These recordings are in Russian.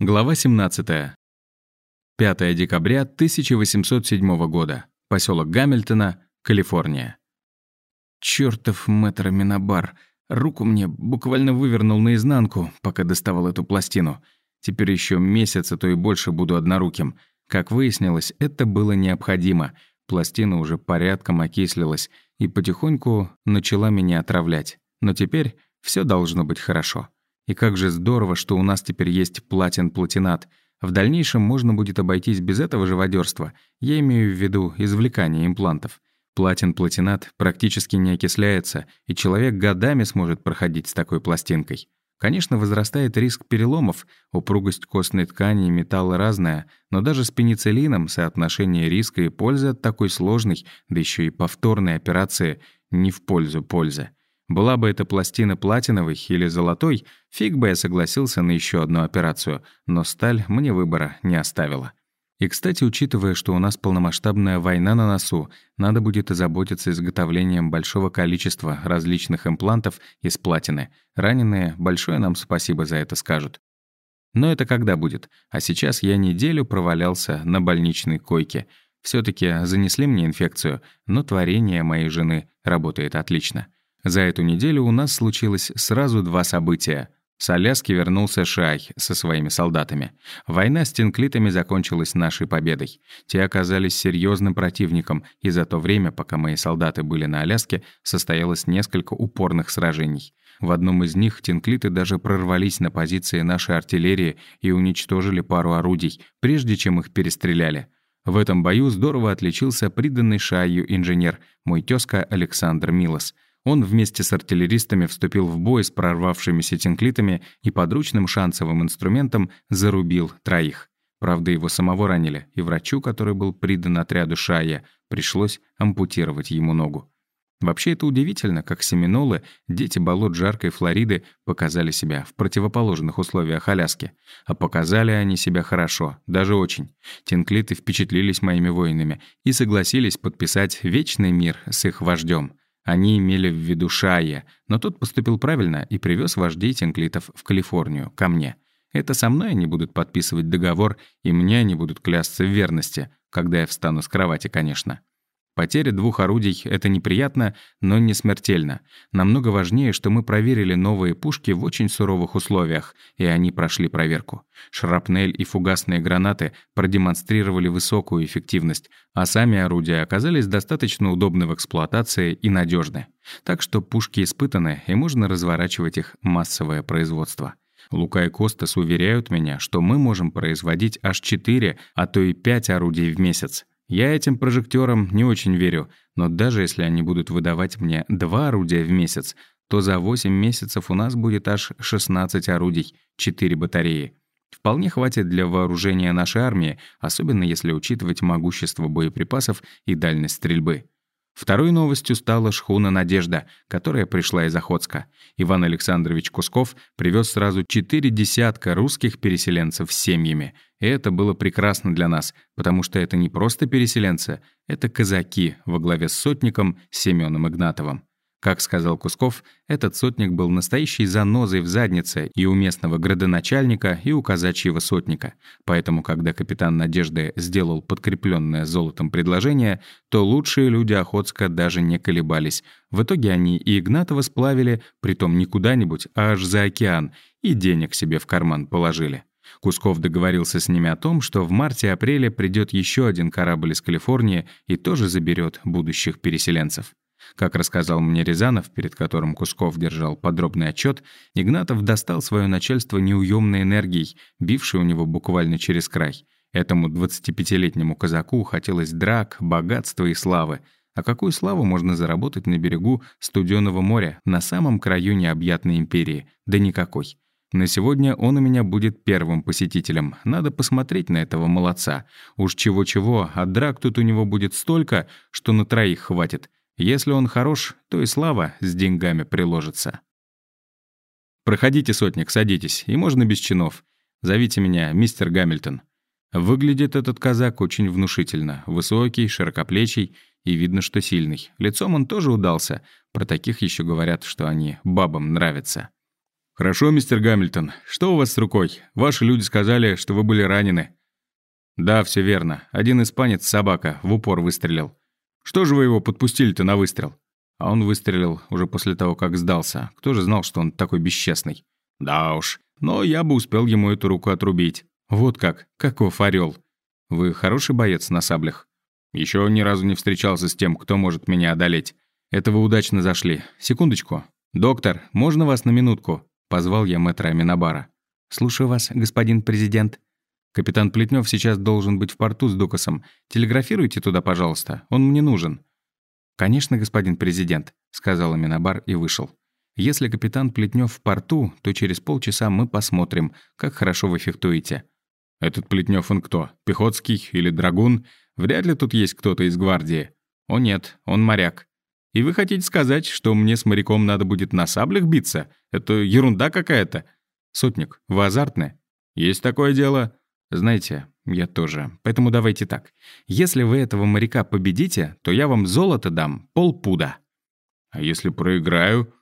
Глава 17. 5 декабря 1807 года. Поселок Гамильтона, Калифорния. Чёртов мэтр Минобар. Руку мне буквально вывернул наизнанку, пока доставал эту пластину. Теперь еще месяц, а то и больше буду одноруким. Как выяснилось, это было необходимо. Пластина уже порядком окислилась и потихоньку начала меня отравлять. Но теперь все должно быть хорошо. И как же здорово, что у нас теперь есть платин-платинат. В дальнейшем можно будет обойтись без этого живодерства. Я имею в виду извлекание имплантов. Платин-платинат практически не окисляется, и человек годами сможет проходить с такой пластинкой. Конечно, возрастает риск переломов, упругость костной ткани и металла разная, но даже с пенициллином соотношение риска и пользы от такой сложной, да еще и повторной операции не в пользу пользы. Была бы эта пластина платиновой или золотой, фиг бы я согласился на еще одну операцию, но сталь мне выбора не оставила. И, кстати, учитывая, что у нас полномасштабная война на носу, надо будет озаботиться изготовлением большого количества различных имплантов из платины. Раненые большое нам спасибо за это скажут. Но это когда будет? А сейчас я неделю провалялся на больничной койке. все таки занесли мне инфекцию, но творение моей жены работает отлично. За эту неделю у нас случилось сразу два события. С Аляски вернулся Шай со своими солдатами. Война с тинклитами закончилась нашей победой. Те оказались серьезным противником, и за то время, пока мои солдаты были на Аляске, состоялось несколько упорных сражений. В одном из них тинклиты даже прорвались на позиции нашей артиллерии и уничтожили пару орудий, прежде чем их перестреляли. В этом бою здорово отличился приданный Шаю инженер, мой тезка Александр Милос — он вместе с артиллеристами вступил в бой с прорвавшимися тинклитами и подручным шансовым инструментом зарубил троих. Правда, его самого ранили, и врачу, который был придан отряду Шая, пришлось ампутировать ему ногу. Вообще это удивительно, как семинолы, дети болот жаркой Флориды, показали себя в противоположных условиях Аляски. А показали они себя хорошо, даже очень. Тинклиты впечатлились моими воинами и согласились подписать вечный мир с их вождем. Они имели в виду Шая, но тот поступил правильно и привез вождей тинклитов в Калифорнию, ко мне. Это со мной они будут подписывать договор, и мне они будут клясться в верности, когда я встану с кровати, конечно. Потеря двух орудий — это неприятно, но не смертельно. Намного важнее, что мы проверили новые пушки в очень суровых условиях, и они прошли проверку. Шрапнель и фугасные гранаты продемонстрировали высокую эффективность, а сами орудия оказались достаточно удобны в эксплуатации и надежны. Так что пушки испытаны, и можно разворачивать их массовое производство. Лука и Костас уверяют меня, что мы можем производить аж 4, а то и 5 орудий в месяц. Я этим прожекторам не очень верю, но даже если они будут выдавать мне два орудия в месяц, то за 8 месяцев у нас будет аж 16 орудий, 4 батареи. Вполне хватит для вооружения нашей армии, особенно если учитывать могущество боеприпасов и дальность стрельбы. Второй новостью стала шхуна «Надежда», которая пришла из Охотска. Иван Александрович Кусков привез сразу четыре десятка русских переселенцев с семьями. И это было прекрасно для нас, потому что это не просто переселенцы, это казаки во главе с сотником Семеном Игнатовым. Как сказал Кусков, этот сотник был настоящей занозой в заднице и у местного градоначальника, и у казачьего сотника. Поэтому, когда капитан Надежды сделал подкрепленное золотом предложение, то лучшие люди Охотска даже не колебались. В итоге они и Игнатова сплавили, притом не куда-нибудь, а аж за океан, и денег себе в карман положили. Кусков договорился с ними о том, что в марте-апреле придет еще один корабль из Калифорнии и тоже заберет будущих переселенцев. Как рассказал мне Рязанов, перед которым Кусков держал подробный отчет, Игнатов достал свое начальство неуемной энергией, бившей у него буквально через край. Этому 25-летнему казаку хотелось драк, богатства и славы. А какую славу можно заработать на берегу Студенного моря, на самом краю необъятной империи? Да никакой. На сегодня он у меня будет первым посетителем. Надо посмотреть на этого молодца. Уж чего-чего, а драк тут у него будет столько, что на троих хватит. Если он хорош, то и слава с деньгами приложится. «Проходите, сотник, садитесь, и можно без чинов. Зовите меня мистер Гамильтон». Выглядит этот казак очень внушительно. Высокий, широкоплечий и видно, что сильный. Лицом он тоже удался. Про таких еще говорят, что они бабам нравятся. «Хорошо, мистер Гамильтон. Что у вас с рукой? Ваши люди сказали, что вы были ранены». «Да, все верно. Один испанец, собака, в упор выстрелил. Что же вы его подпустили-то на выстрел?» А он выстрелил уже после того, как сдался. Кто же знал, что он такой бесчестный? Да уж, но я бы успел ему эту руку отрубить. Вот как, каков орел. Вы хороший боец на саблях? Еще ни разу не встречался с тем, кто может меня одолеть. Это вы удачно зашли. Секундочку. Доктор, можно вас на минутку? Позвал я мэтра Аминабара. «Слушаю вас, господин президент». «Капитан Плетнев сейчас должен быть в порту с Дукасом. Телеграфируйте туда, пожалуйста. Он мне нужен». «Конечно, господин президент», — сказал Аминабар и вышел. «Если капитан Плетнев в порту, то через полчаса мы посмотрим, как хорошо вы фехтуете». «Этот Плетнев он кто? Пехотский или драгун? Вряд ли тут есть кто-то из гвардии». «О нет, он моряк». «И вы хотите сказать, что мне с моряком надо будет на саблях биться? Это ерунда какая-то». «Сотник, вы азартны?» «Есть такое дело». «Знаете, я тоже. Поэтому давайте так. Если вы этого моряка победите, то я вам золото дам полпуда». «А если проиграю?»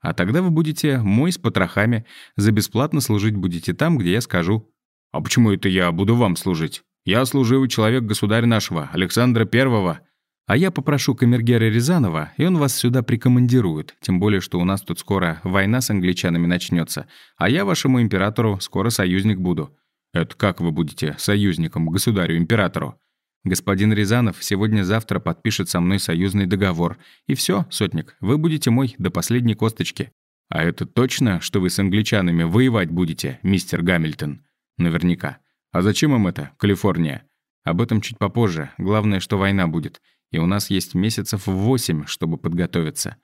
«А тогда вы будете мой с потрохами. За бесплатно служить будете там, где я скажу». «А почему это я буду вам служить? Я служивый человек государя нашего, Александра Первого». А я попрошу камергера Рязанова, и он вас сюда прикомандирует, тем более, что у нас тут скоро война с англичанами начнется, а я вашему императору скоро союзник буду. Это как вы будете союзником государю-императору? Господин Рязанов сегодня-завтра подпишет со мной союзный договор. И все, сотник, вы будете мой до последней косточки. А это точно, что вы с англичанами воевать будете, мистер Гамильтон? Наверняка. А зачем им это, Калифорния? Об этом чуть попозже. Главное, что война будет и у нас есть месяцев восемь, чтобы подготовиться.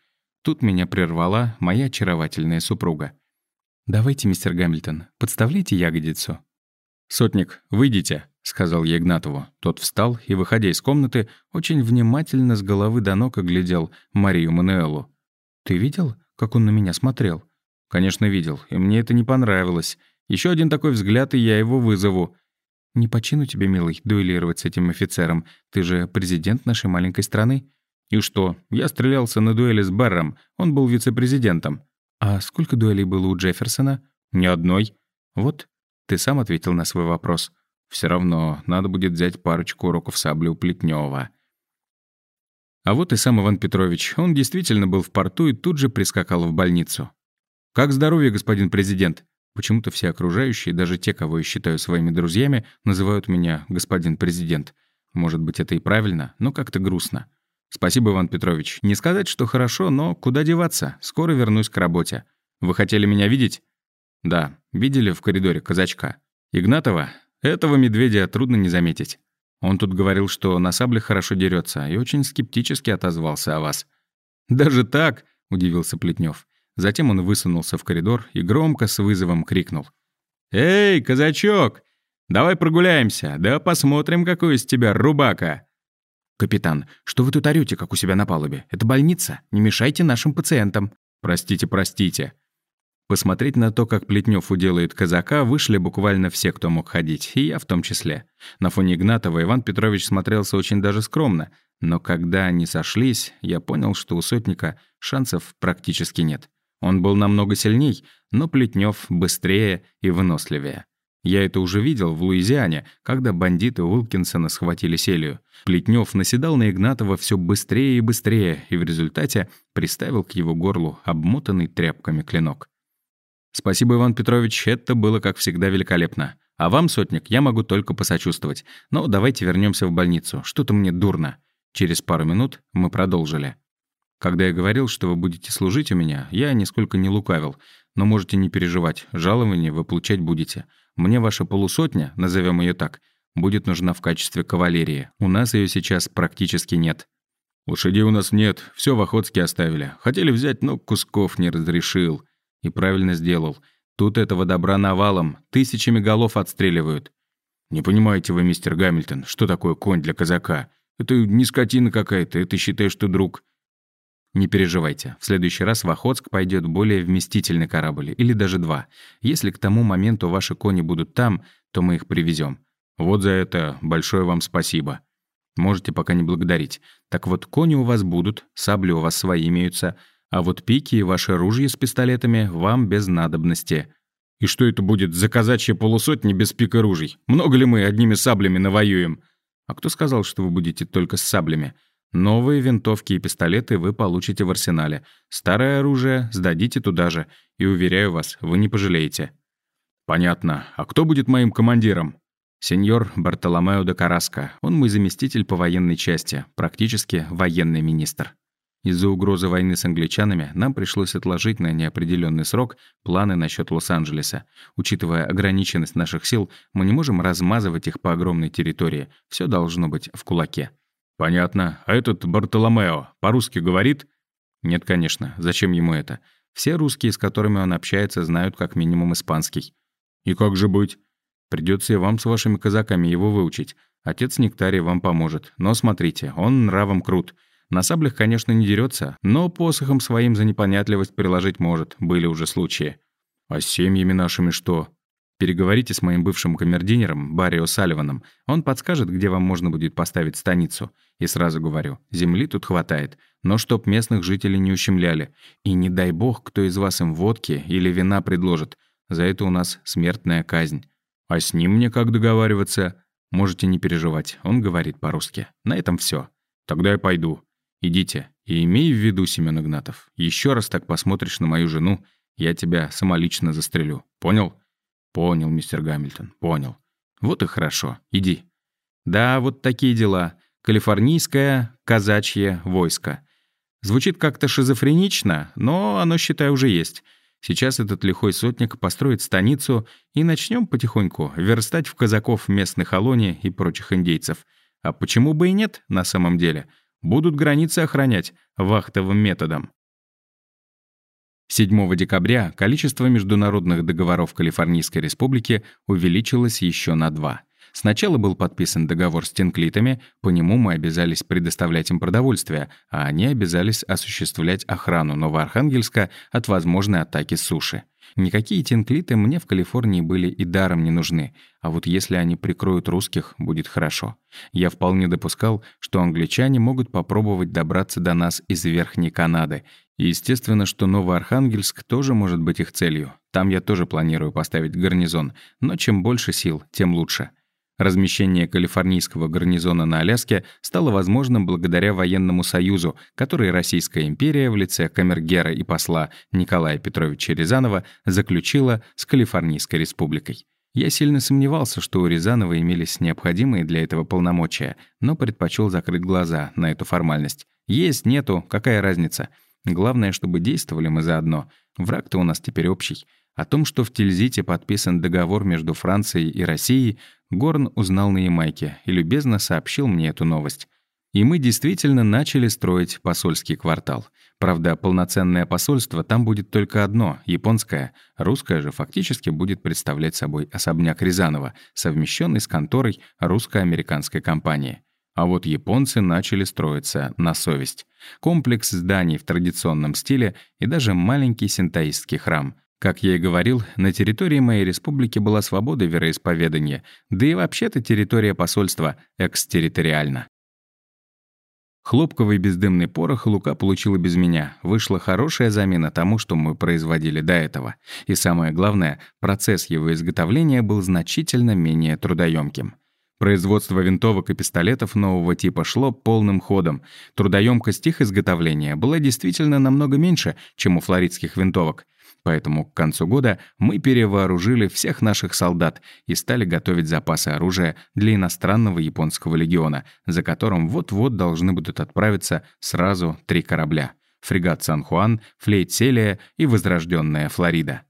Тут меня прервала моя очаровательная супруга. «Давайте, мистер Гамильтон, подставляйте ягодицу». «Сотник, выйдите», — сказал я Игнатову. Тот встал и, выходя из комнаты, очень внимательно с головы до ног оглядел Марию Мануэлу. «Ты видел, как он на меня смотрел?» «Конечно, видел, и мне это не понравилось. Еще один такой взгляд, и я его вызову. «Не почину тебе, милый, дуэлировать с этим офицером. Ты же президент нашей маленькой страны». «И что? Я стрелялся на дуэли с Барром. Он был вице-президентом». «А сколько дуэлей было у Джефферсона?» «Ни одной». «Вот, ты сам ответил на свой вопрос. Все равно надо будет взять парочку уроков сабли у Плетнева. А вот и сам Иван Петрович. Он действительно был в порту и тут же прискакал в больницу. «Как здоровье, господин президент?» Почему-то все окружающие, даже те, кого я считаю своими друзьями, называют меня «господин президент». Может быть, это и правильно, но как-то грустно. Спасибо, Иван Петрович. Не сказать, что хорошо, но куда деваться? Скоро вернусь к работе. Вы хотели меня видеть? Да, видели в коридоре казачка. Игнатова? Этого медведя трудно не заметить. Он тут говорил, что на сабле хорошо дерется, и очень скептически отозвался о вас. «Даже так?» — удивился Плетнев. Затем он высунулся в коридор и громко с вызовом крикнул. «Эй, казачок! Давай прогуляемся, да посмотрим, какой из тебя рубака!» «Капитан, что вы тут орёте, как у себя на палубе? Это больница, не мешайте нашим пациентам!» «Простите, простите!» Посмотреть на то, как Плетнев уделает казака, вышли буквально все, кто мог ходить, и я в том числе. На фоне Игнатова Иван Петрович смотрелся очень даже скромно, но когда они сошлись, я понял, что у сотника шансов практически нет. Он был намного сильней, но Плетнев быстрее и выносливее. Я это уже видел в Луизиане, когда бандиты Уилкинсона схватили Селию. Плетнев наседал на Игнатова все быстрее и быстрее, и в результате приставил к его горлу обмотанный тряпками клинок. «Спасибо, Иван Петрович, это было, как всегда, великолепно. А вам, сотник, я могу только посочувствовать. Но давайте вернемся в больницу, что-то мне дурно». Через пару минут мы продолжили. Когда я говорил, что вы будете служить у меня, я нисколько не лукавил. Но можете не переживать, жалование вы получать будете. Мне ваша полусотня, назовем ее так, будет нужна в качестве кавалерии. У нас ее сейчас практически нет. Лошадей у нас нет, все в Охотске оставили. Хотели взять, но Кусков не разрешил. И правильно сделал. Тут этого добра навалом, тысячами голов отстреливают. Не понимаете вы, мистер Гамильтон, что такое конь для казака? Это не скотина какая-то, это считай, что друг. Не переживайте, в следующий раз в Охотск пойдет более вместительный корабль, или даже два. Если к тому моменту ваши кони будут там, то мы их привезем. Вот за это большое вам спасибо. Можете пока не благодарить. Так вот, кони у вас будут, сабли у вас свои имеются. А вот пики и ваши ружья с пистолетами вам без надобности. И что это будет за казачья полусотни без пика ружей? Много ли мы одними саблями навоюем? А кто сказал, что вы будете только с саблями? Новые винтовки и пистолеты вы получите в арсенале. Старое оружие сдадите туда же. И уверяю вас, вы не пожалеете. Понятно. А кто будет моим командиром? Сеньор Бартоломео де Караско. Он мой заместитель по военной части, практически военный министр. Из-за угрозы войны с англичанами нам пришлось отложить на неопределенный срок планы насчет Лос-Анджелеса. Учитывая ограниченность наших сил, мы не можем размазывать их по огромной территории. Все должно быть в кулаке. «Понятно. А этот Бартоломео по-русски говорит?» «Нет, конечно. Зачем ему это? Все русские, с которыми он общается, знают как минимум испанский». «И как же быть?» Придется и вам с вашими казаками его выучить. Отец Нектарий вам поможет. Но смотрите, он нравом крут. На саблях, конечно, не дерется, но посохом своим за непонятливость приложить может. Были уже случаи. А с семьями нашими что? Переговорите с моим бывшим камердинером Баррио Салливаном. Он подскажет, где вам можно будет поставить станицу. И сразу говорю, земли тут хватает, но чтоб местных жителей не ущемляли. И не дай бог, кто из вас им водки или вина предложит. За это у нас смертная казнь. А с ним мне как договариваться? Можете не переживать, он говорит по-русски. На этом все. Тогда я пойду. Идите. И имей в виду, Семен Игнатов, еще раз так посмотришь на мою жену, я тебя самолично застрелю. Понял? Понял, мистер Гамильтон, понял. Вот и хорошо. Иди. Да, вот такие дела. Калифорнийское казачье войско. Звучит как-то шизофренично, но оно, считай, уже есть. Сейчас этот лихой сотник построит станицу, и начнем потихоньку верстать в казаков местных Алони и прочих индейцев. А почему бы и нет, на самом деле? Будут границы охранять вахтовым методом. 7 декабря количество международных договоров Калифорнийской республики увеличилось еще на два — Сначала был подписан договор с тенклитами, по нему мы обязались предоставлять им продовольствие, а они обязались осуществлять охрану Новоархангельска от возможной атаки суши. Никакие тенклиты мне в Калифорнии были и даром не нужны, а вот если они прикроют русских, будет хорошо. Я вполне допускал, что англичане могут попробовать добраться до нас из Верхней Канады, и естественно, что Новоархангельск тоже может быть их целью. Там я тоже планирую поставить гарнизон, но чем больше сил, тем лучше. Размещение калифорнийского гарнизона на Аляске стало возможным благодаря военному союзу, который Российская империя в лице камергера и посла Николая Петровича Рязанова заключила с Калифорнийской республикой. Я сильно сомневался, что у Рязанова имелись необходимые для этого полномочия, но предпочел закрыть глаза на эту формальность. Есть, нету, какая разница? Главное, чтобы действовали мы заодно. Враг-то у нас теперь общий. О том, что в Тильзите подписан договор между Францией и Россией, Горн узнал на Ямайке и любезно сообщил мне эту новость. И мы действительно начали строить посольский квартал. Правда, полноценное посольство там будет только одно, японское. Русское же фактически будет представлять собой особняк Рязанова, совмещенный с конторой русско-американской компании. А вот японцы начали строиться на совесть. Комплекс зданий в традиционном стиле и даже маленький синтаистский храм. Как я и говорил, на территории моей республики была свобода вероисповедания, да и вообще-то территория посольства экстерриториальна. Хлопковый бездымный порох Лука получила без меня. Вышла хорошая замена тому, что мы производили до этого. И самое главное, процесс его изготовления был значительно менее трудоемким. Производство винтовок и пистолетов нового типа шло полным ходом. Трудоемкость их изготовления была действительно намного меньше, чем у флоридских винтовок. Поэтому к концу года мы перевооружили всех наших солдат и стали готовить запасы оружия для иностранного японского легиона, за которым вот-вот должны будут отправиться сразу три корабля — фрегат «Сан-Хуан», флейт «Селия» и возрожденная «Флорида».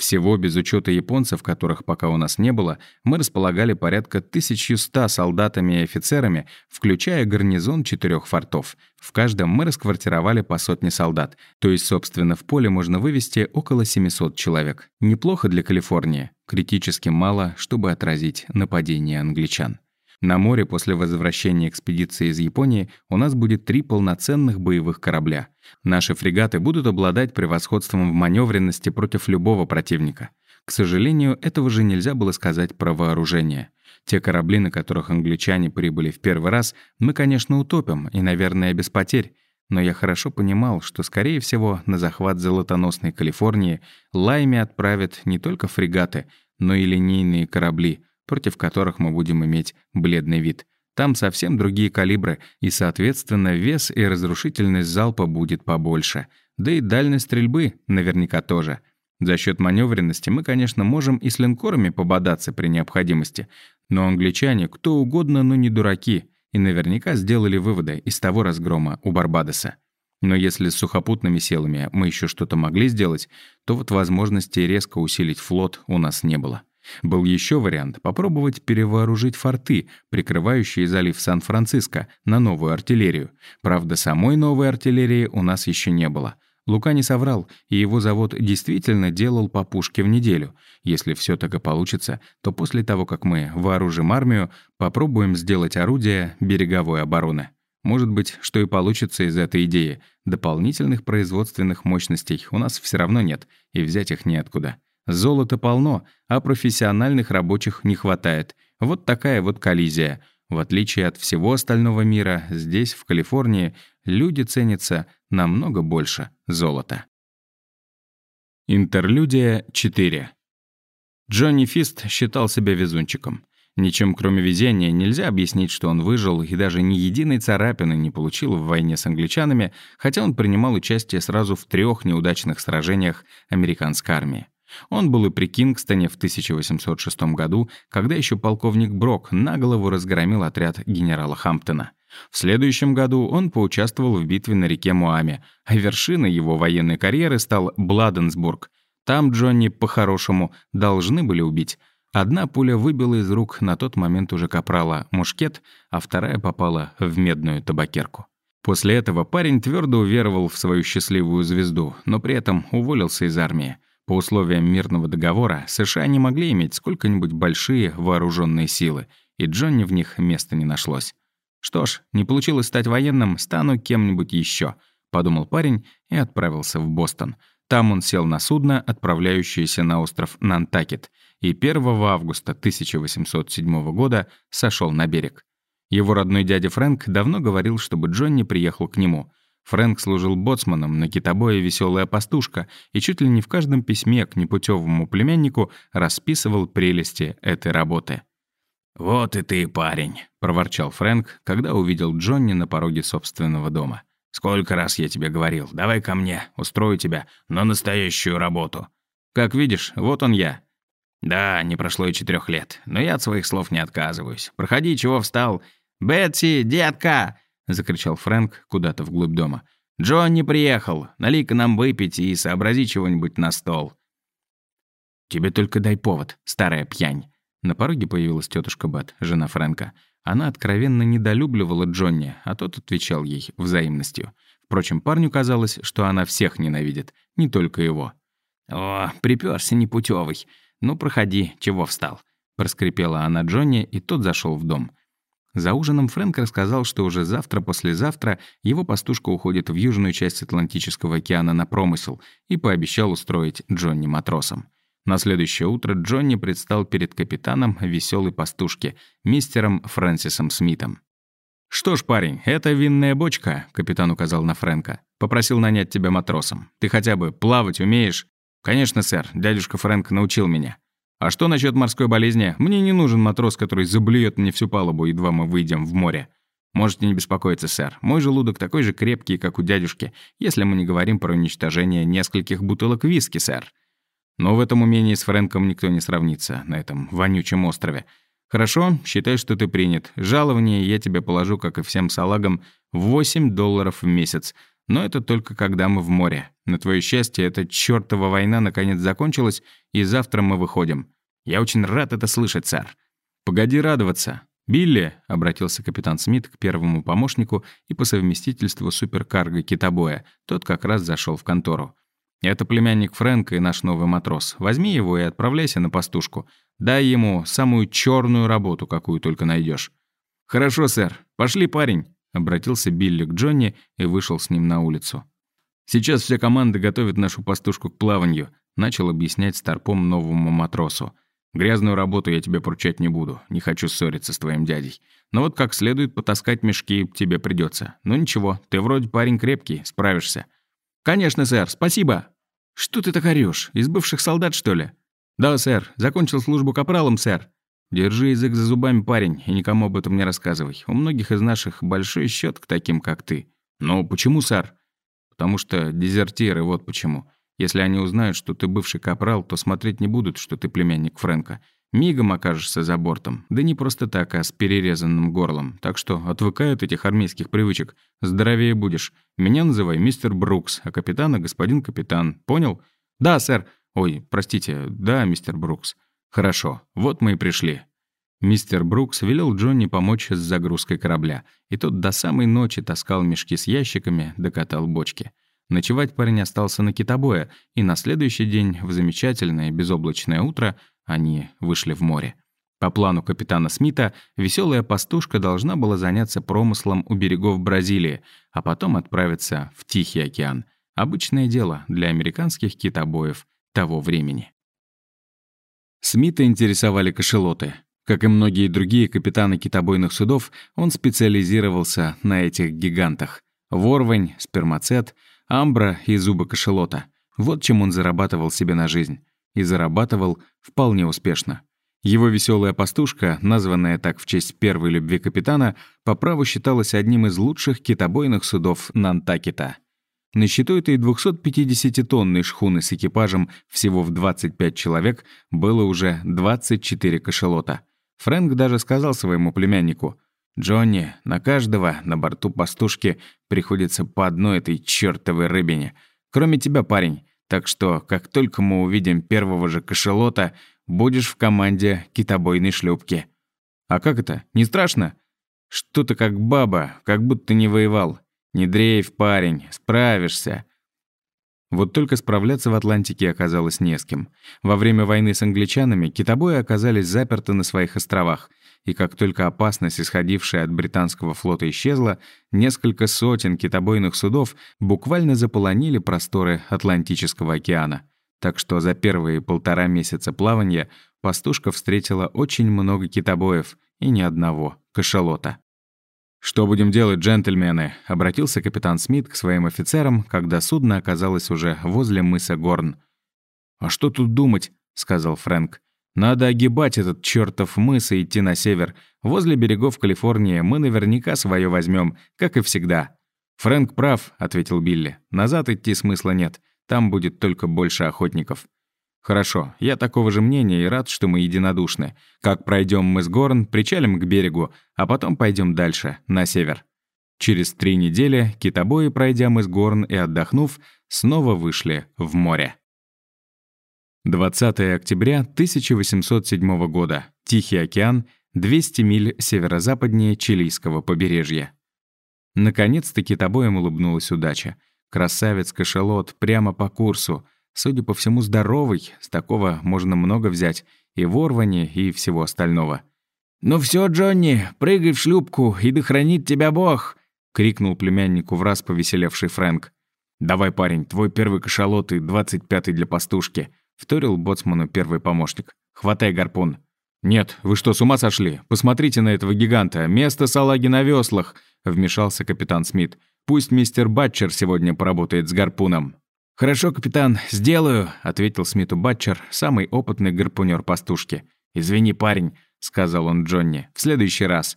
Всего без учета японцев, которых пока у нас не было, мы располагали порядка 1100 солдатами и офицерами, включая гарнизон четырех фортов. В каждом мы расквартировали по сотне солдат, то есть, собственно, в поле можно вывести около 700 человек. Неплохо для Калифорнии, критически мало, чтобы отразить нападение англичан. На море после возвращения экспедиции из Японии у нас будет три полноценных боевых корабля. Наши фрегаты будут обладать превосходством в маневренности против любого противника. К сожалению, этого же нельзя было сказать про вооружение. Те корабли, на которых англичане прибыли в первый раз, мы, конечно, утопим, и, наверное, без потерь. но я хорошо понимал, что, скорее всего, на захват золотоносной Калифорнии Лайме отправят не только фрегаты, но и линейные корабли, против которых мы будем иметь бледный вид. Там совсем другие калибры, и, соответственно, вес и разрушительность залпа будет побольше. Да и дальность стрельбы наверняка тоже. За счет маневренности мы, конечно, можем и с линкорами пободаться при необходимости. Но англичане кто угодно, но не дураки — и наверняка сделали выводы из того разгрома у Барбадоса. Но если с сухопутными силами мы еще что-то могли сделать, то вот возможности резко усилить флот у нас не было. Был еще вариант — попробовать перевооружить форты, прикрывающие залив Сан-Франциско, на новую артиллерию. Правда, самой новой артиллерии у нас еще не было — Лука не соврал, и его завод действительно делал по пушке в неделю. Если все так и получится, то после того, как мы вооружим армию, попробуем сделать орудие береговой обороны. Может быть, что и получится из этой идеи. Дополнительных производственных мощностей у нас все равно нет, и взять их неоткуда. Золота полно, а профессиональных рабочих не хватает. Вот такая вот коллизия. В отличие от всего остального мира, здесь, в Калифорнии, люди ценятся намного больше золота. Интерлюдия 4. Джонни Фист считал себя везунчиком. Ничем кроме везения нельзя объяснить, что он выжил и даже ни единой царапины не получил в войне с англичанами, хотя он принимал участие сразу в трех неудачных сражениях американской армии. Он был и при Кингстоне в 1806 году, когда еще полковник Брок на голову разгромил отряд генерала Хамптона. В следующем году он поучаствовал в битве на реке Муаме, а вершиной его военной карьеры стал Бладенсбург. Там Джонни, по-хорошему, должны были убить. Одна пуля выбила из рук на тот момент уже капрала мушкет, а вторая попала в медную табакерку. После этого парень твердо уверовал в свою счастливую звезду, но при этом уволился из армии. По условиям мирного договора США не могли иметь сколько-нибудь большие вооруженные силы, и Джонни в них места не нашлось. «Что ж, не получилось стать военным, стану кем-нибудь еще, подумал парень и отправился в Бостон. Там он сел на судно, отправляющееся на остров Нантакет, и 1 августа 1807 года сошел на берег. Его родной дядя Фрэнк давно говорил, чтобы Джонни приехал к нему — Фрэнк служил боцманом на китобое «Веселая пастушка» и чуть ли не в каждом письме к непутевому племяннику расписывал прелести этой работы. «Вот и ты, парень», — проворчал Фрэнк, когда увидел Джонни на пороге собственного дома. «Сколько раз я тебе говорил, давай ко мне, устрою тебя на настоящую работу». «Как видишь, вот он я». «Да, не прошло и четырех лет, но я от своих слов не отказываюсь. Проходи, чего встал. Бетси, детка!» — закричал Фрэнк куда-то вглубь дома. «Джон не приехал. Налей-ка нам выпить и сообрази чего-нибудь на стол». «Тебе только дай повод, старая пьянь». На пороге появилась тетушка Бет, жена Фрэнка. Она откровенно недолюбливала Джонни, а тот отвечал ей взаимностью. Впрочем, парню казалось, что она всех ненавидит, не только его. «О, припёрся непутёвый. Ну, проходи, чего встал?» Проскрипела она Джонни, и тот зашел в дом. За ужином Фрэнк рассказал, что уже завтра-послезавтра его пастушка уходит в южную часть Атлантического океана на промысел и пообещал устроить Джонни матросом. На следующее утро Джонни предстал перед капитаном веселой пастушки, мистером Фрэнсисом Смитом. «Что ж, парень, это винная бочка», — капитан указал на Фрэнка. «Попросил нанять тебя матросом. Ты хотя бы плавать умеешь?» «Конечно, сэр. Дядюшка Фрэнк научил меня. А что насчет морской болезни? Мне не нужен матрос, который заблюет мне всю палубу, едва мы выйдем в море. Можете не беспокоиться, сэр. Мой желудок такой же крепкий, как у дядюшки, если мы не говорим про уничтожение нескольких бутылок виски, сэр. Но в этом умении с Фрэнком никто не сравнится, на этом вонючем острове. Хорошо, считай, что ты принят. Жалование я тебе положу, как и всем салагам, 8 долларов в месяц. Но это только когда мы в море. На твое счастье, эта чёртова война наконец закончилась, и завтра мы выходим. Я очень рад это слышать, сэр. Погоди радоваться. «Билли», — обратился капитан Смит к первому помощнику и по совместительству суперкарго китобоя, тот как раз зашел в контору. «Это племянник Фрэнка и наш новый матрос. Возьми его и отправляйся на пастушку. Дай ему самую черную работу, какую только найдешь. «Хорошо, сэр. Пошли, парень». Обратился Билли к Джонни и вышел с ним на улицу. «Сейчас вся команда готовит нашу пастушку к плаванию», начал объяснять старпом новому матросу. Грязную работу я тебе поручать не буду, не хочу ссориться с твоим дядей. Но вот как следует потаскать мешки тебе придется. Ну ничего, ты вроде парень крепкий, справишься». «Конечно, сэр, спасибо». «Что ты так орёшь? Из бывших солдат, что ли?» «Да, сэр. Закончил службу капралом, сэр». «Держи язык за зубами, парень, и никому об этом не рассказывай. У многих из наших большой счет к таким, как ты». «Ну, почему, сэр?» «Потому что дезертиры, вот почему. Если они узнают, что ты бывший капрал, то смотреть не будут, что ты племянник Фрэнка. Мигом окажешься за бортом. Да не просто так, а с перерезанным горлом. Так что отвыкай от этих армейских привычек. Здоровее будешь. Меня называй мистер Брукс, а капитана — господин капитан. Понял? Да, сэр. Ой, простите. Да, мистер Брукс. Хорошо. Вот мы и пришли. Мистер Брукс велел Джонни помочь с загрузкой корабля, и тот до самой ночи таскал мешки с ящиками, докатал бочки. Ночевать парень остался на китобое, и на следующий день, в замечательное безоблачное утро, они вышли в море. По плану капитана Смита, веселая пастушка должна была заняться промыслом у берегов Бразилии, а потом отправиться в Тихий океан. Обычное дело для американских китобоев того времени. Смита интересовали кошелоты. Как и многие другие капитаны китобойных судов, он специализировался на этих гигантах. Ворвань, спермацет — амбра и зубы кашелота. Вот чем он зарабатывал себе на жизнь. И зарабатывал вполне успешно. Его веселая пастушка, названная так в честь первой любви капитана, по праву считалась одним из лучших китобойных судов Нантакита. На счету этой 250-тонной шхуны с экипажем всего в 25 человек было уже 24 кашелота. Фрэнк даже сказал своему племяннику — Джонни, на каждого на борту пастушки приходится по одной этой чертовой рыбине. Кроме тебя, парень. Так что, как только мы увидим первого же кошелота, будешь в команде китобойной шлюпки. А как это? Не страшно? Что ты как баба, как будто не воевал. Не дрейф, парень, справишься. Вот только справляться в Атлантике оказалось не с кем. Во время войны с англичанами китобои оказались заперты на своих островах — и как только опасность, исходившая от британского флота, исчезла, несколько сотен китобойных судов буквально заполонили просторы Атлантического океана. Так что за первые полтора месяца плавания пастушка встретила очень много китобоев и ни одного кашалота. «Что будем делать, джентльмены?» — обратился капитан Смит к своим офицерам, когда судно оказалось уже возле мыса Горн. «А что тут думать?» — сказал Фрэнк. Надо огибать этот чертов мыс и идти на север. Возле берегов Калифорнии мы наверняка свое возьмем, как и всегда». «Фрэнк прав», — ответил Билли. «Назад идти смысла нет. Там будет только больше охотников». «Хорошо, я такого же мнения и рад, что мы единодушны. Как пройдем мы с Горн, причалим к берегу, а потом пойдем дальше, на север». Через три недели китобои, пройдя мы с Горн и отдохнув, снова вышли в море. 20 октября 1807 года. Тихий океан, 200 миль северо-западнее Чилийского побережья. Наконец-то китобоем улыбнулась удача. Красавец-кашалот прямо по курсу. Судя по всему, здоровый, с такого можно много взять. И ворвани, и всего остального. «Ну все, Джонни, прыгай в шлюпку, и да хранит тебя Бог!» — крикнул племяннику в раз повеселевший Фрэнк. «Давай, парень, твой первый кашалот и двадцать пятый для пастушки», Вторил боцману первый помощник. «Хватай гарпун». «Нет, вы что, с ума сошли? Посмотрите на этого гиганта. Место салаги на веслах!» Вмешался капитан Смит. «Пусть мистер Батчер сегодня поработает с гарпуном». «Хорошо, капитан, сделаю», — ответил Смиту Батчер, самый опытный гарпунер пастушки. «Извини, парень», — сказал он Джонни. «В следующий раз».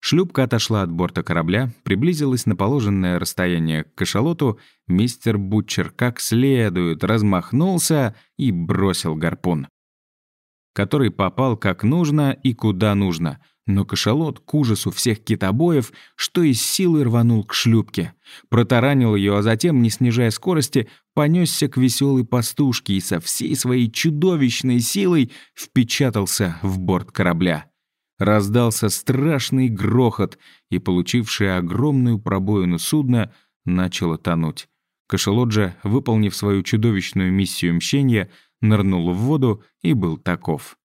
Шлюпка отошла от борта корабля, приблизилась на положенное расстояние к кашалоту, мистер Бутчер как следует размахнулся и бросил гарпун. Который попал как нужно и куда нужно, но кашалот, к ужасу всех китобоев, что из силы рванул к шлюпке. Протаранил ее, а затем, не снижая скорости, понесся к веселой пастушке и со всей своей чудовищной силой впечатался в борт корабля. Раздался страшный грохот, и получившее огромную пробоину судно начало тонуть. Кашелоджа, выполнив свою чудовищную миссию мщения, нырнул в воду и был таков.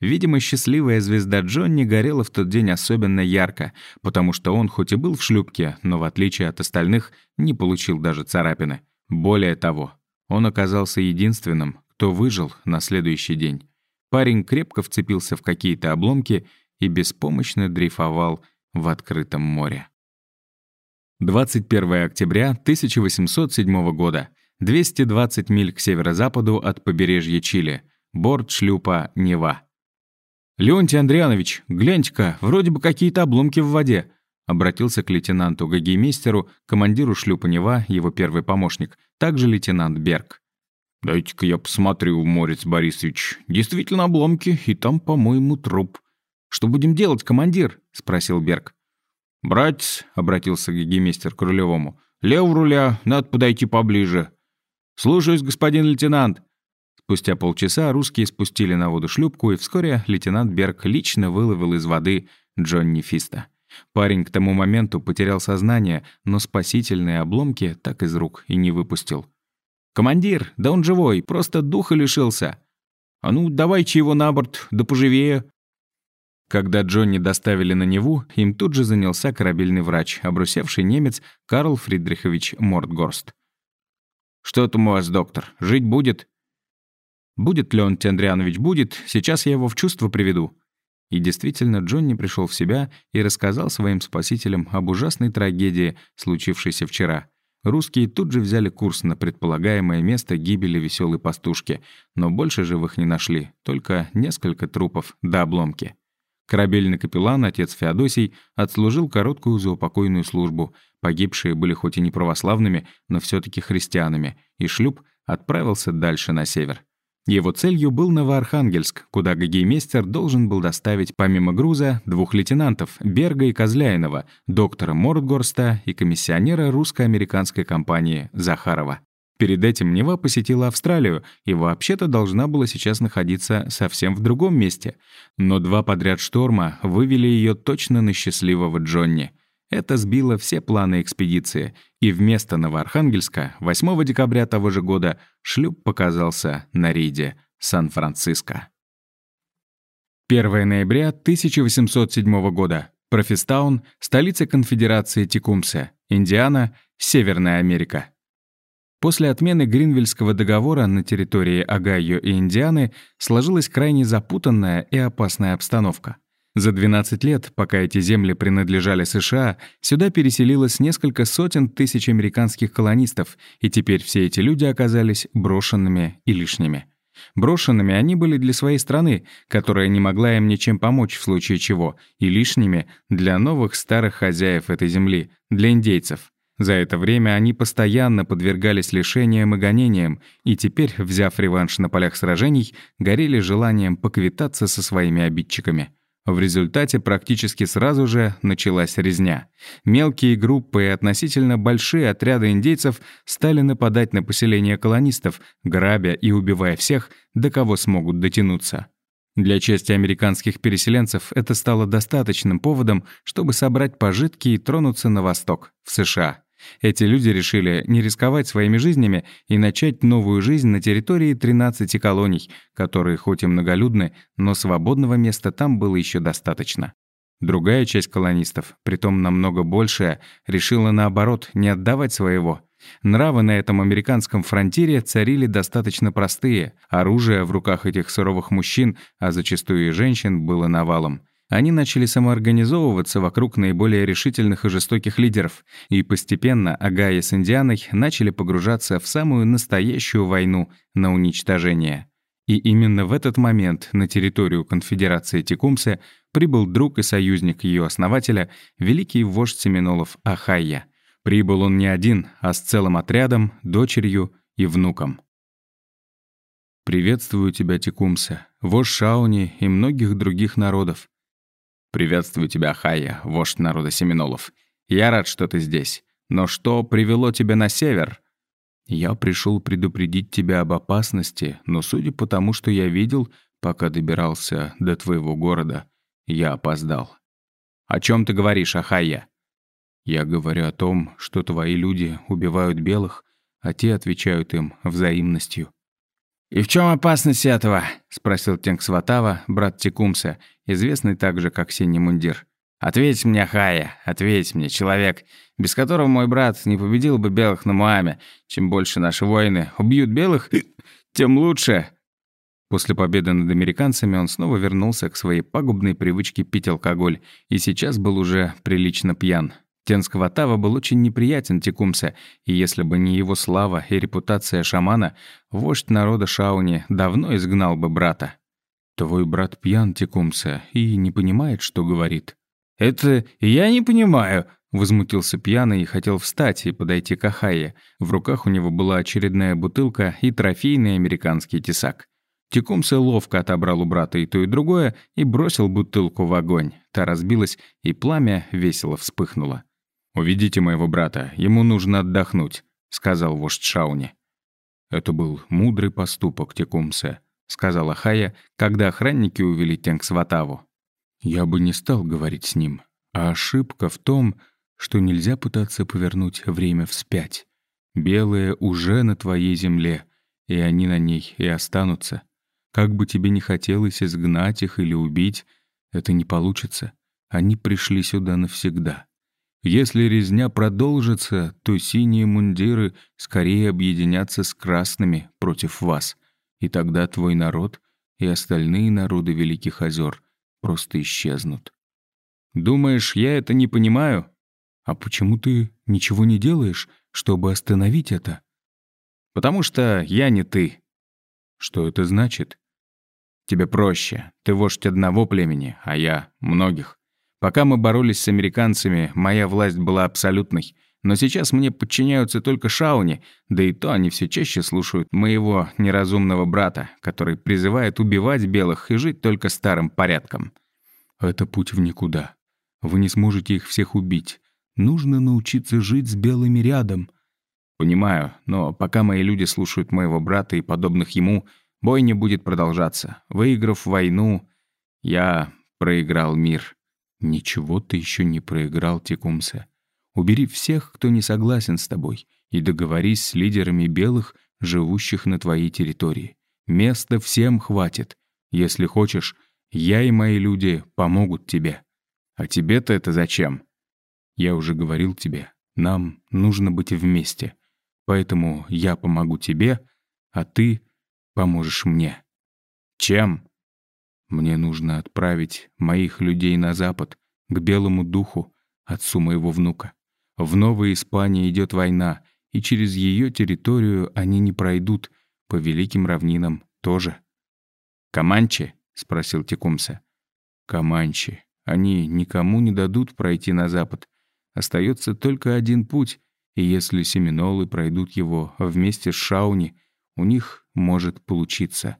Видимо, счастливая звезда Джонни горела в тот день особенно ярко, потому что он хоть и был в шлюпке, но в отличие от остальных не получил даже царапины. Более того, он оказался единственным, кто выжил на следующий день. парень крепко вцепился в какие-то обломки и беспомощно дрейфовал в открытом море. 21 октября 1807 года. 220 миль к северо-западу от побережья Чили. Борт шлюпа «Нева». «Леонтий Андрианович, гляньте-ка, вроде бы какие-то обломки в воде», обратился к лейтенанту Гагеймейстеру, командиру шлюпа его первый помощник, также лейтенант Берг. «Дайте-ка я посмотрю, Морец Борисович. Действительно обломки, и там, по-моему, труп». «Что будем делать, командир?» — спросил Берг. «Братец», — обратился гигимейстер к рулевому, — «лев руля, надо подойти поближе». «Слушаюсь, господин лейтенант». Спустя полчаса русские спустили на воду шлюпку, и вскоре лейтенант Берг лично выловил из воды Джонни Фиста. Парень к тому моменту потерял сознание, но спасительные обломки так из рук и не выпустил. «Командир, да он живой, просто духа лишился». «А ну, давайте его на борт, да поживее», когда Джонни доставили на Неву, им тут же занялся корабельный врач, обрусевший немец Карл Фридрихович Мортгорст. «Что там у вас, доктор? Жить будет?» «Будет, Леонтий Андрианович, будет. Сейчас я его в чувство приведу». И действительно, Джонни пришел в себя и рассказал своим спасителям об ужасной трагедии, случившейся вчера. Русские тут же взяли курс на предполагаемое место гибели веселой пастушки, но больше живых не нашли, только несколько трупов до обломки. Корабельный капеллан, отец Феодосий, отслужил короткую заупокойную службу. Погибшие были хоть и не православными, но все таки христианами, и шлюп отправился дальше на север. Его целью был Новоархангельск, куда гагеймейстер должен был доставить помимо груза двух лейтенантов Берга и Козляинова, доктора Мордгорста и комиссионера русско-американской компании Захарова. Перед этим Нева посетила Австралию и вообще-то должна была сейчас находиться совсем в другом месте. Но два подряд шторма вывели ее точно на счастливого Джонни. Это сбило все планы экспедиции, и вместо Новоархангельска 8 декабря того же года шлюп показался на рейде Сан-Франциско. 1 ноября 1807 года. Профистаун, столица конфедерации Текумсе, Индиана, Северная Америка. После отмены Гринвильского договора на территории Огайо и Индианы сложилась крайне запутанная и опасная обстановка. За 12 лет, пока эти земли принадлежали США, сюда переселилось несколько сотен тысяч американских колонистов, и теперь все эти люди оказались брошенными и лишними. Брошенными они были для своей страны, которая не могла им ничем помочь в случае чего, и лишними для новых старых хозяев этой земли, для индейцев. За это время они постоянно подвергались лишениям и гонениям, и теперь, взяв реванш на полях сражений, горели желанием поквитаться со своими обидчиками. В результате практически сразу же началась резня. Мелкие группы и относительно большие отряды индейцев стали нападать на поселения колонистов, грабя и убивая всех, до кого смогут дотянуться. Для части американских переселенцев это стало достаточным поводом, чтобы собрать пожитки и тронуться на восток, в США. Эти люди решили не рисковать своими жизнями и начать новую жизнь на территории 13 колоний, которые хоть и многолюдны, но свободного места там было еще достаточно. Другая часть колонистов, притом намного большая, решила наоборот не отдавать своего. Нравы на этом американском фронтире царили достаточно простые. Оружие в руках этих суровых мужчин, а зачастую и женщин, было навалом. Они начали самоорганизовываться вокруг наиболее решительных и жестоких лидеров, и постепенно Агая с Индианой начали погружаться в самую настоящую войну на уничтожение. И именно в этот момент на территорию конфедерации Текумсе прибыл друг и союзник ее основателя, великий вождь Семенолов Ахайя. Прибыл он не один, а с целым отрядом, дочерью и внуком. «Приветствую тебя, Текумсе, вождь Шауни и многих других народов. «Приветствую тебя, Хая, вождь народа Семенолов. Я рад, что ты здесь. Но что привело тебя на север?» «Я пришел предупредить тебя об опасности, но судя по тому, что я видел, пока добирался до твоего города, я опоздал». «О чем ты говоришь, Ахайя?» «Я говорю о том, что твои люди убивают белых, а те отвечают им взаимностью. «И в чем опасность этого?» — спросил Тенгсватава, брат Текумса, известный также как Синий Мундир. «Ответь мне, Хая, ответь мне, человек, без которого мой брат не победил бы белых на Муаме. Чем больше наши воины убьют белых, тем лучше». После победы над американцами он снова вернулся к своей пагубной привычке пить алкоголь и сейчас был уже прилично пьян. Тенскватава был очень неприятен Текумсе, и если бы не его слава и репутация шамана, вождь народа Шауни давно изгнал бы брата. «Твой брат пьян, Текумсе, и не понимает, что говорит». «Это я не понимаю», — возмутился пьяный и хотел встать и подойти к Ахае. В руках у него была очередная бутылка и трофейный американский тесак. Текумсе ловко отобрал у брата и то, и другое и бросил бутылку в огонь. Та разбилась, и пламя весело вспыхнуло. «Уведите моего брата, ему нужно отдохнуть», — сказал вождь Шауни. «Это был мудрый поступок, Текумсе», — сказала Хая, когда охранники увели Тенгсватаву. «Я бы не стал говорить с ним, а ошибка в том, что нельзя пытаться повернуть время вспять. Белые уже на твоей земле, и они на ней и останутся. Как бы тебе ни хотелось изгнать их или убить, это не получится. Они пришли сюда навсегда. Если резня продолжится, то синие мундиры скорее объединятся с красными против вас, и тогда твой народ и остальные народы Великих озер просто исчезнут. Думаешь, я это не понимаю? А почему ты ничего не делаешь, чтобы остановить это? Потому что я не ты. Что это значит? Тебе проще. Ты вождь одного племени, а я — многих. Пока мы боролись с американцами, моя власть была абсолютной. Но сейчас мне подчиняются только шауни, да и то они все чаще слушают моего неразумного брата, который призывает убивать белых и жить только старым порядком. Это путь в никуда. Вы не сможете их всех убить. Нужно научиться жить с белыми рядом. Понимаю, но пока мои люди слушают моего брата и подобных ему, бой не будет продолжаться. Выиграв войну, я проиграл мир. Ничего ты еще не проиграл, Текумсе. Убери всех, кто не согласен с тобой, и договорись с лидерами белых, живущих на твоей территории. Места всем хватит. Если хочешь, я и мои люди помогут тебе. А тебе-то это зачем? Я уже говорил тебе, нам нужно быть вместе. Поэтому я помогу тебе, а ты поможешь мне. Чем? Мне нужно отправить моих людей на запад, к Белому Духу, отцу моего внука. В Новой Испании идет война, и через ее территорию они не пройдут, по великим равнинам тоже. «Каманчи?» — спросил Текумса. «Каманчи. Они никому не дадут пройти на запад. Остается только один путь, и если семинолы пройдут его вместе с Шауни, у них может получиться».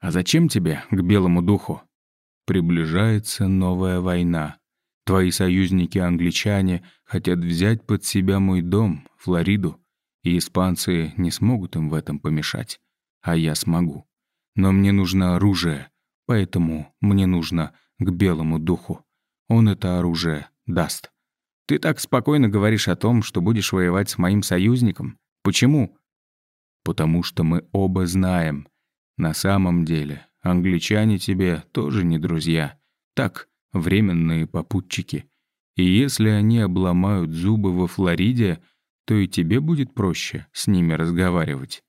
«А зачем тебе к белому духу?» «Приближается новая война. Твои союзники-англичане хотят взять под себя мой дом, Флориду, и испанцы не смогут им в этом помешать. А я смогу. Но мне нужно оружие, поэтому мне нужно к белому духу. Он это оружие даст». «Ты так спокойно говоришь о том, что будешь воевать с моим союзником. Почему?» «Потому что мы оба знаем, на самом деле, англичане тебе тоже не друзья. Так, временные попутчики. И если они обломают зубы во Флориде, то и тебе будет проще с ними разговаривать.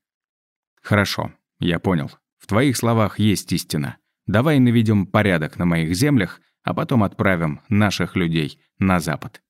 Хорошо, я понял. В твоих словах есть истина. Давай наведем порядок на моих землях, а потом отправим наших людей на запад.